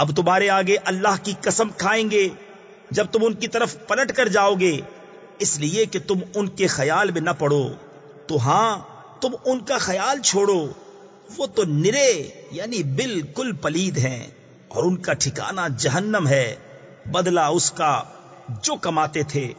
اب تمہارے آگے اللہ کی قسم کھائیں گے جب تم ان کی طرف پلٹ کر جاؤ گے۔ اس لیے کہ تم ان کے خیال میں نہ پڑو۔ تو ہاں تم ان کا خیال چھوڑو۔ وہ تو نرے یعنی بالکل پلید ہیں اور ان کا ٹھکانہ جہنم ہے۔ بدلہ اس کا جو کماتے تھے۔